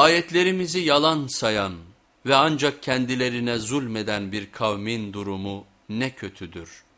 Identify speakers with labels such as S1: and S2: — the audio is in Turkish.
S1: Ayetlerimizi yalan sayan ve ancak kendilerine zulmeden bir kavmin durumu ne kötüdür.''